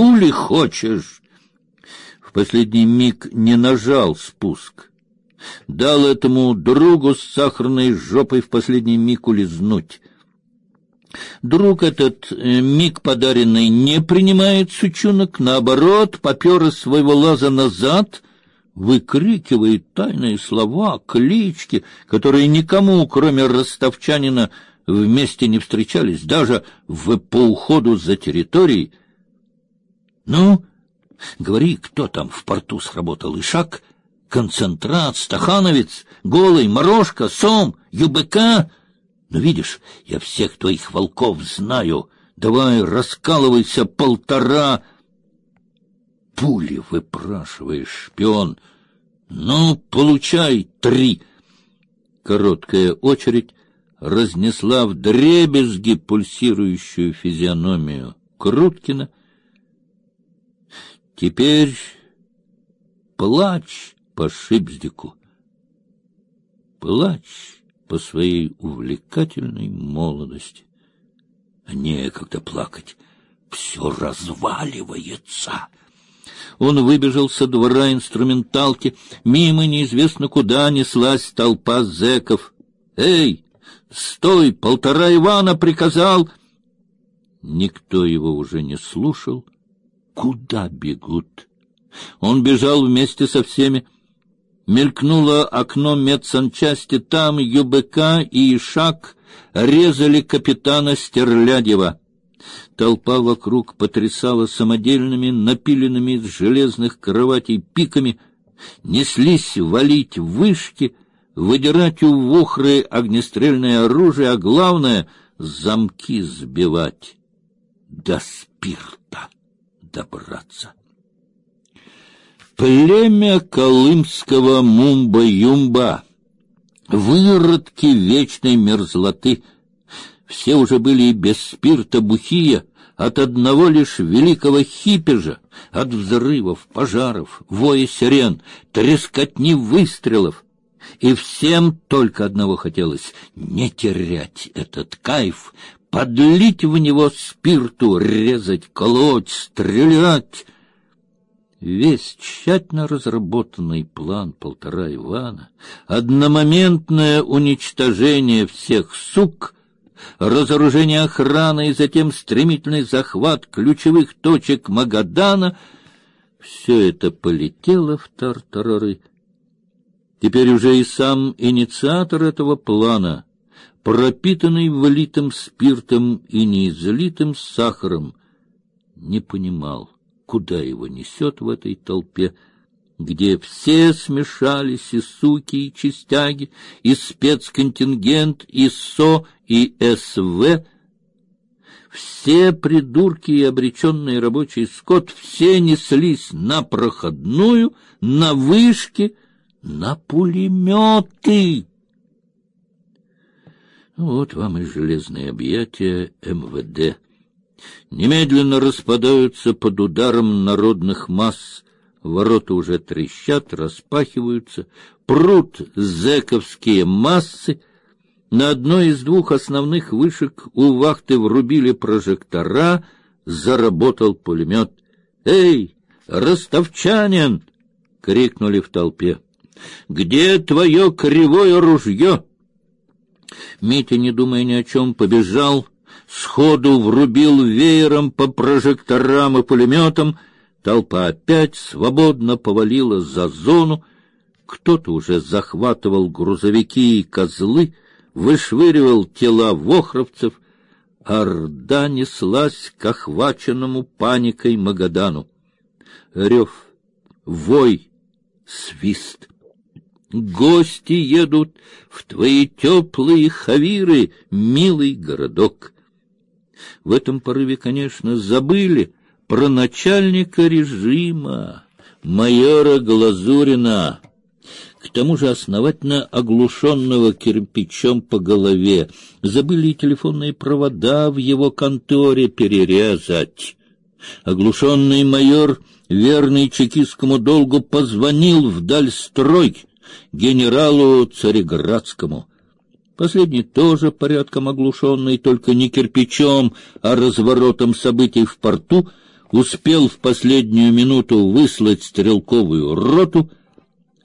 пули хочешь? В последний миг не нажал спуск. Дал этому другу с сахарной жопой в последний миг улизнуть. Друг этот, э, миг подаренный, не принимает сучонок, наоборот, попер из своего лаза назад, выкрикивает тайные слова, клички, которые никому, кроме ростовчанина, вместе не встречались, даже в по уходу за территорией. Ну, говори, кто там в порту сработал Ишак, концентрат, стахановец, голый, морожка, сом, ЮБК? Но видишь, я всех твоих волков знаю. Давай, раскалывайся полтора. Пули выпрашиваешь, шпион. Ну, получай три. Короткая очередь разнесла в дребезги пульсирующую физиономию Круткина. Теперь плачь по Шипздику. Плачь по своей увлекательной молодости. А некогда плакать, все разваливается. Он выбежал со двора инструменталки, мимо неизвестно куда неслась толпа зэков. «Эй, стой, полтора Ивана приказал!» Никто его уже не слушал. Куда бегут? Он бежал вместе со всеми. Мелькнуло окно медсанчасти, там ЮБК и Ишак резали капитана Стерлядева. Толпа вокруг потрясала самодельными, напиленными из железных кроватей пиками, неслись валить вышки, выдирать у вохры огнестрельное оружие, а главное — замки сбивать. До спирта добраться. Племя колымского мумба-юмба, выродки вечной мерзлоты. Все уже были и без спирта бухия, от одного лишь великого хипежа, от взрывов, пожаров, воя сирен, трескотни выстрелов. И всем только одного хотелось — не терять этот кайф, подлить в него спирту, резать, колоть, стрелять — Весь тщательно разработанный план полтора Ивана, одномоментное уничтожение всех сук, разоружение охраны и затем стремительный захват ключевых точек Магадана — все это полетело в тартарары. Теперь уже и сам инициатор этого плана, пропитанный влитым спиртом и неизлитым сахаром, не понимал куда его несет в этой толпе, где все смешались и суки, и чистяги, и спецконтингент, и СО, и СВ, все придурки и обреченные рабочий скот, все неслись на проходную, на вышки, на пулеметы. Вот вам и железные объятия МВД немедленно распадаются под ударом народных масс. Ворота уже трещат, распахиваются, прут зэковские массы. На одной из двух основных вышек у вахты врубили прожектора, заработал пулемет. «Эй, ростовчанин!» — крикнули в толпе. «Где твое кривое ружье?» Митя, не думая ни о чем, побежал сходу врубил веером по прожекторам и пулеметам. Толпа опять свободно повалила за зону. Кто-то уже захватывал грузовики и козлы, вышвыривал тела вохровцев. Орда неслась к охваченному паникой Магадану. Рев, вой, свист. Гости едут в твои теплые хавиры, милый городок. В этом порыве, конечно, забыли про начальника режима, майора Глазурина, к тому же основательно оглушенного кирпичом по голове. Забыли и телефонные провода в его конторе перерезать. Оглушенный майор, верный чекистскому долгу, позвонил вдаль строй генералу Цареградскому. Последний тоже порядком оглушенный, только не кирпичом, а разворотом событий в порту, успел в последнюю минуту выслать стрелковую роту,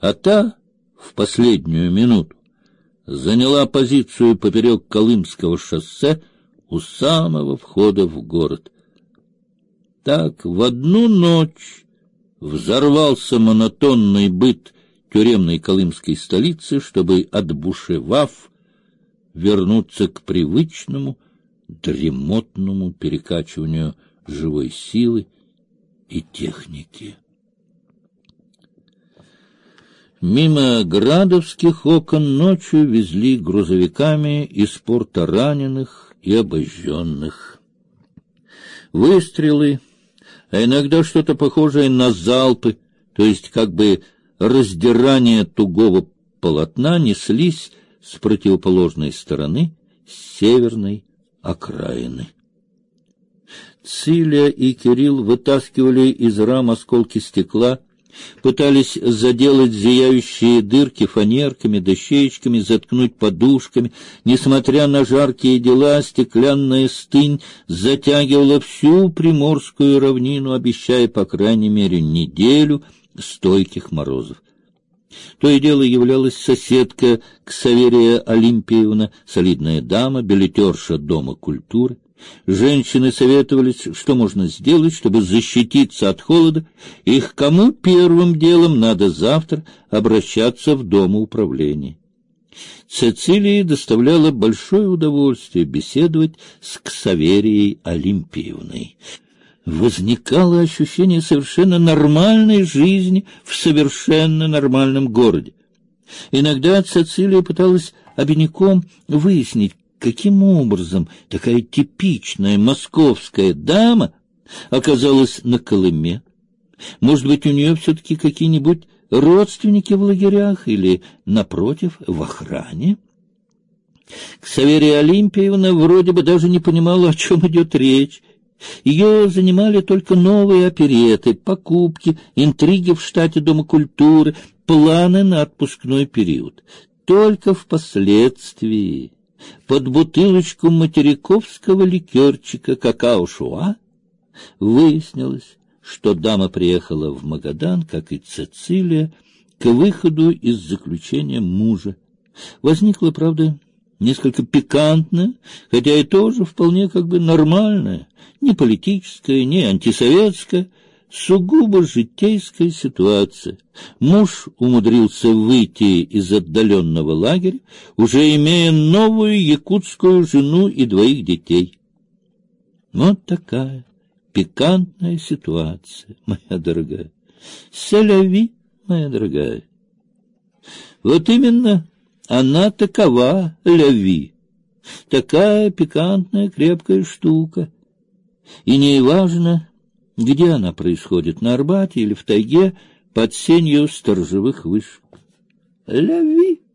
а та в последнюю минуту заняла позицию поперек Колымского шоссе у самого входа в город. Так в одну ночь взорвался монотонный быт тюремной колымской столицы, чтобы, отбушевав, вернуться к привычному дремотному перекачиванию живой силы и техники. Мимо градовских окон ночью везли грузовиками из порта раненых и обожженных. Выстрелы, а иногда что-то похожее на залпы, то есть как бы раздирание тугого полотна, неслись с противоположной стороны, с северной окраины. Циля и Кирилл вытаскивали из рам осколки стекла, пытались заделать зияющие дырки фанерками, дощечками, заткнуть подушками. Несмотря на жаркие дела, стеклянная стынь затягивала всю приморскую равнину, обещая, по крайней мере, неделю стойких морозов. То и дело являлась соседка Ксаверия Олимпиевна, солидная дама, билетерша Дома культуры. Женщины советовались, что можно сделать, чтобы защититься от холода, и к кому первым делом надо завтра обращаться в Домоуправление. Цицилии доставляло большое удовольствие беседовать с Ксаверией Олимпиевной. Возникало ощущение совершенно нормальной жизни в совершенно нормальном городе. Иногда Цицилия пыталась обиняком выяснить, каким образом такая типичная московская дама оказалась на Колыме. Может быть, у нее все-таки какие-нибудь родственники в лагерях или, напротив, в охране? Ксаверия Олимпиевна вроде бы даже не понимала, о чем идет речь. Ее занимали только новые опереты, покупки, интриги в штате Дома культуры, планы на отпускной период. Только впоследствии под бутылочку материковского ликерчика какао-шуа выяснилось, что дама приехала в Магадан, как и Цицилия, к выходу из заключения мужа. Возникла, правда, несколько пикантная, хотя и тоже вполне как бы нормальная, не политическая, не антисоветская, сугубо житейская ситуация. Муж умудрился выйти из отдаленного лагеря, уже имея новую якутскую жену и двоих детей. Вот такая пикантная ситуация, моя дорогая. Селяви, моя дорогая. Вот именно она такова, ляви. Такая пикантная, крепкая штука. И не важно, где она происходит, на Арбате или в тайге под сенью сторожевых вышек. Ляви!